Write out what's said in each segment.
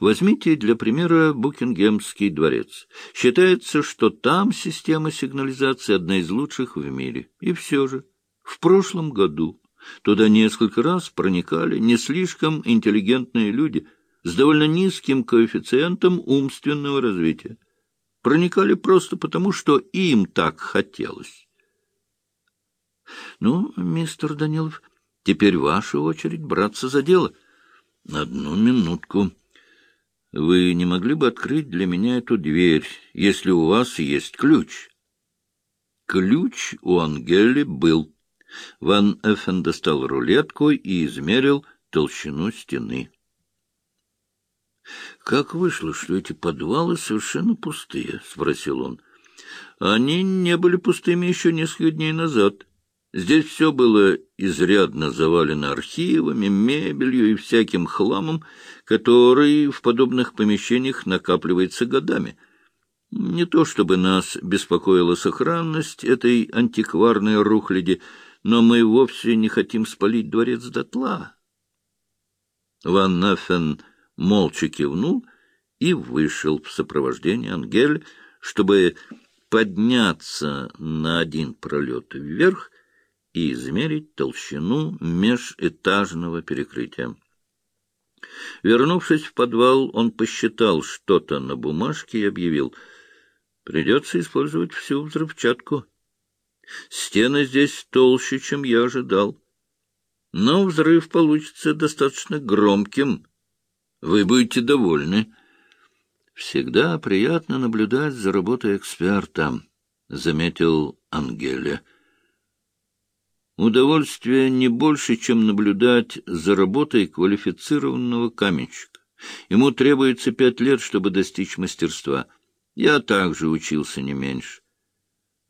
Возьмите для примера Букингемский дворец. Считается, что там система сигнализации одна из лучших в мире. И все же, в прошлом году туда несколько раз проникали не слишком интеллигентные люди с довольно низким коэффициентом умственного развития. Проникали просто потому, что им так хотелось. Ну, мистер Данилов, теперь ваша очередь браться за дело. Одну минутку. Вы не могли бы открыть для меня эту дверь, если у вас есть ключ? Ключ у Ангели был. Ван Эффен достал рулетку и измерил толщину стены. — Как вышло, что эти подвалы совершенно пустые? — спросил он. — Они не были пустыми еще несколько дней назад. Здесь все было изрядно завалено архивами, мебелью и всяким хламом, который в подобных помещениях накапливается годами. Не то чтобы нас беспокоила сохранность этой антикварной рухляди, но мы вовсе не хотим спалить дворец дотла. Ван Нафен молча кивнул и вышел в сопровождении Ангель, чтобы подняться на один пролет вверх и измерить толщину межэтажного перекрытия. Вернувшись в подвал, он посчитал что-то на бумажке и объявил, «Придется использовать всю взрывчатку. Стены здесь толще, чем я ожидал. Но взрыв получится достаточно громким. Вы будете довольны». «Всегда приятно наблюдать за работой эксперта», — заметил Ангеля. Удовольствие не больше, чем наблюдать за работой квалифицированного каменщика. Ему требуется пять лет, чтобы достичь мастерства. Я также учился не меньше.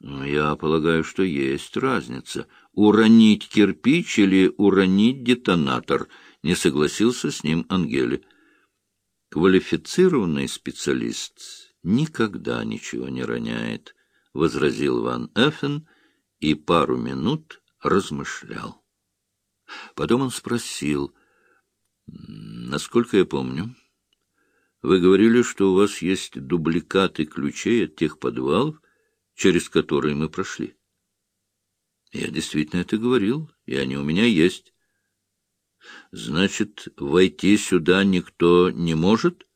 Но я полагаю, что есть разница. Уронить кирпич или уронить детонатор, не согласился с ним Ангели. Квалифицированный специалист никогда ничего не роняет, — возразил Ван Эффен, и пару минут размышлял. Потом он спросил, насколько я помню, вы говорили, что у вас есть дубликаты ключей от тех подвалов, через которые мы прошли. Я действительно это говорил, и они у меня есть. Значит, войти сюда никто не может?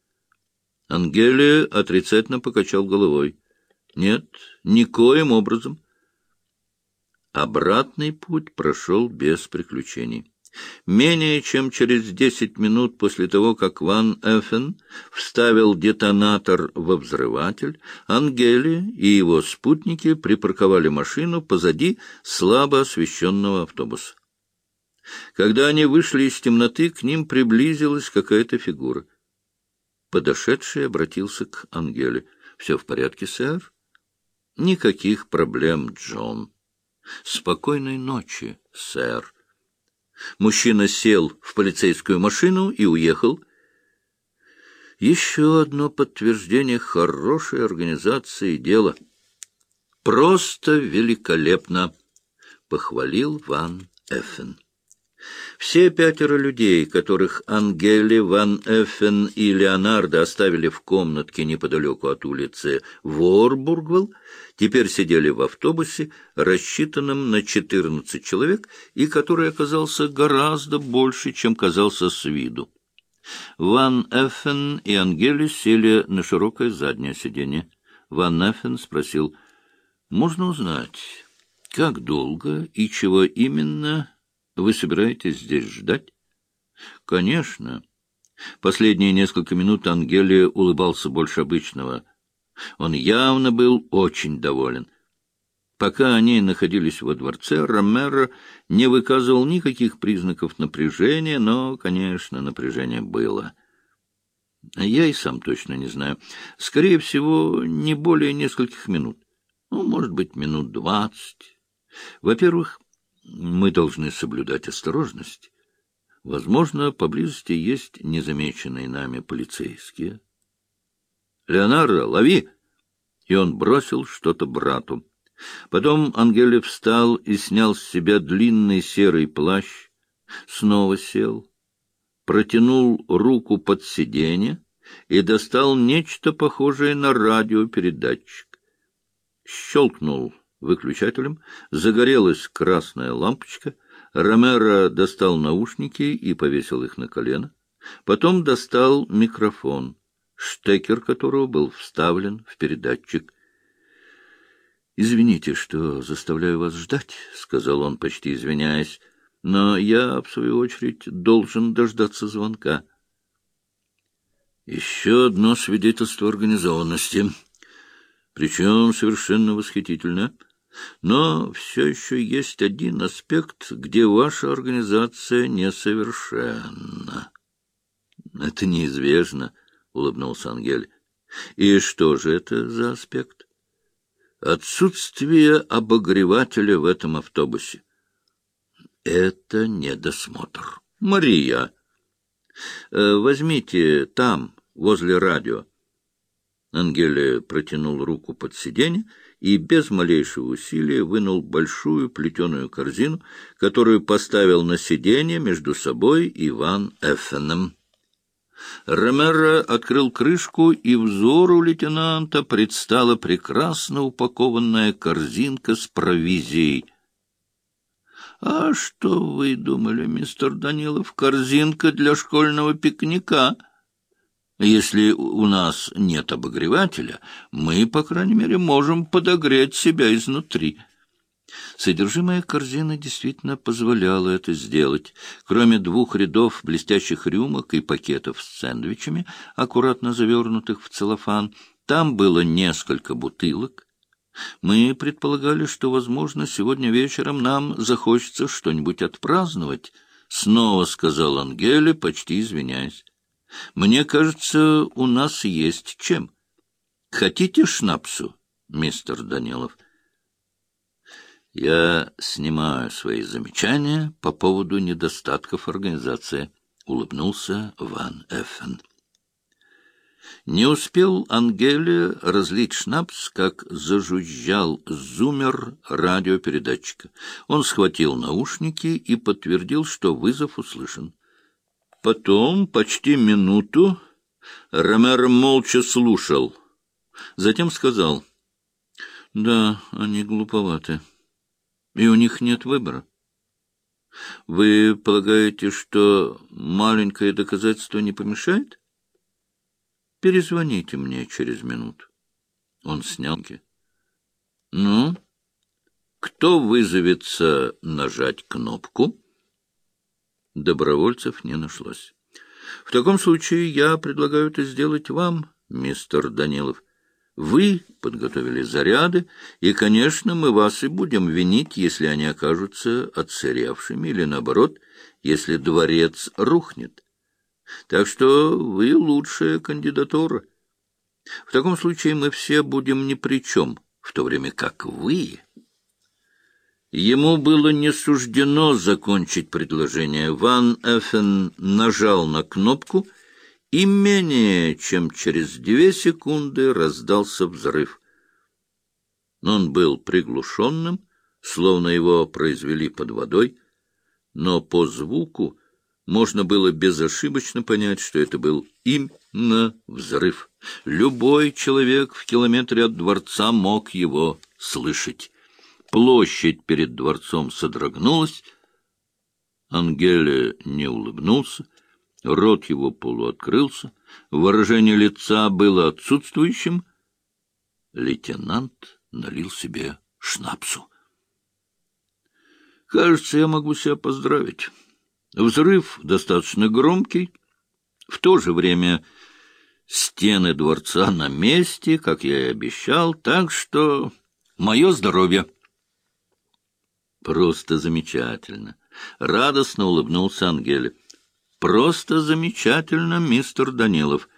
Ангелия отрицательно покачал головой. Нет, никоим образом. Обратный путь прошел без приключений. Менее чем через десять минут после того, как Ван Эффен вставил детонатор во взрыватель, Ангели и его спутники припарковали машину позади слабо освещенного автобуса. Когда они вышли из темноты, к ним приблизилась какая-то фигура. Подошедший обратился к Ангеле. — Все в порядке, сэр? — Никаких проблем, Джон. Спокойной ночи, сэр. Мужчина сел в полицейскую машину и уехал. Еще одно подтверждение хорошей организации дела. Просто великолепно, — похвалил Ван Эффен. Все пятеро людей, которых Ангели, Ван Эффен и Леонардо оставили в комнатке неподалеку от улицы Ворбургвелл, теперь сидели в автобусе, рассчитанном на четырнадцать человек, и который оказался гораздо больше, чем казался с виду. Ван Эффен и Ангели сели на широкое заднее сиденье. Ван Эффен спросил, «Можно узнать, как долго и чего именно вы собираетесь здесь ждать? — Конечно. Последние несколько минут Ангелия улыбался больше обычного. Он явно был очень доволен. Пока они находились во дворце, Ромеро не выказывал никаких признаков напряжения, но, конечно, напряжение было. Я и сам точно не знаю. Скорее всего, не более нескольких минут. Ну, может быть, минут двадцать. Во-первых, мы должны соблюдать осторожность. Возможно, поблизости есть незамеченные нами полицейские. «Леонардо, лови!» И он бросил что-то брату. Потом Ангеле встал и снял с себя длинный серый плащ, снова сел, протянул руку под сиденье и достал нечто похожее на радиопередатчик. Щелкнул выключателем, загорелась красная лампочка, Ромеро достал наушники и повесил их на колено. Потом достал микрофон, штекер которого был вставлен в передатчик. — Извините, что заставляю вас ждать, — сказал он, почти извиняясь, — но я, в свою очередь, должен дождаться звонка. Еще одно свидетельство организованности, причем совершенно восхитительное. Но все еще есть один аспект, где ваша организация несовершенна. — Это неизвестно, — улыбнулся Ангель. — И что же это за аспект? — Отсутствие обогревателя в этом автобусе. — Это недосмотр. — Мария, э, возьмите там, возле радио. Ангеле протянул руку под сиденье и без малейшего усилия вынул большую плетеную корзину, которую поставил на сиденье между собой и Ван Эффеном. Ромеро открыл крышку, и взору лейтенанта предстала прекрасно упакованная корзинка с провизией. — А что вы думали, мистер Данилов, корзинка для школьного пикника? — если у нас нет обогревателя, мы, по крайней мере, можем подогреть себя изнутри. Содержимое корзины действительно позволяло это сделать. Кроме двух рядов блестящих рюмок и пакетов с сэндвичами, аккуратно завернутых в целлофан, там было несколько бутылок. Мы предполагали, что, возможно, сегодня вечером нам захочется что-нибудь отпраздновать, — снова сказал Ангеле, почти извиняясь. Мне кажется, у нас есть чем. Хотите шнапсу, мистер Данилов? Я снимаю свои замечания по поводу недостатков организации, — улыбнулся Ван Эффен. Не успел Ангеле разлить шнапс, как зажужжал зумер радиопередатчика. Он схватил наушники и подтвердил, что вызов услышан. Потом, почти минуту, Ромеро молча слушал. Затем сказал, — Да, они глуповаты, и у них нет выбора. Вы полагаете, что маленькое доказательство не помешает? Перезвоните мне через минуту. Он снял. Ну, кто вызовется нажать кнопку? Добровольцев не нашлось. — В таком случае я предлагаю это сделать вам, мистер Данилов. Вы подготовили заряды, и, конечно, мы вас и будем винить, если они окажутся отсыревшими, или, наоборот, если дворец рухнет. Так что вы лучшая кандидатура. В таком случае мы все будем ни при чем, в то время как вы Ему было не суждено закончить предложение. Ван Эффен нажал на кнопку, и менее чем через две секунды раздался взрыв. Он был приглушенным, словно его произвели под водой, но по звуку можно было безошибочно понять, что это был именно взрыв. Любой человек в километре от дворца мог его слышать. Площадь перед дворцом содрогнулась. Ангеле не улыбнулся, рот его полуоткрылся, выражение лица было отсутствующим. Лейтенант налил себе шнапсу. Кажется, я могу себя поздравить. Взрыв достаточно громкий. В то же время стены дворца на месте, как я и обещал, так что мое здоровье. Просто замечательно. Радостно улыбнулся Ангеле. Просто замечательно, мистер Данилов.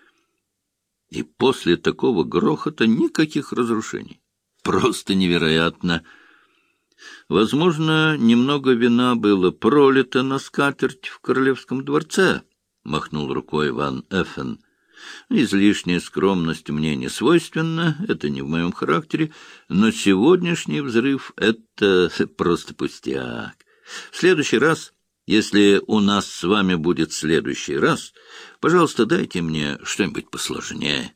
И после такого грохота никаких разрушений. Просто невероятно. Возможно, немного вина было пролито на скатерть в королевском дворце, — махнул рукой Ван Эффен. Излишняя скромность мне не свойственна, это не в моем характере, но сегодняшний взрыв — это просто пустяк. В следующий раз Если у нас с вами будет следующий раз, пожалуйста, дайте мне что-нибудь посложнее.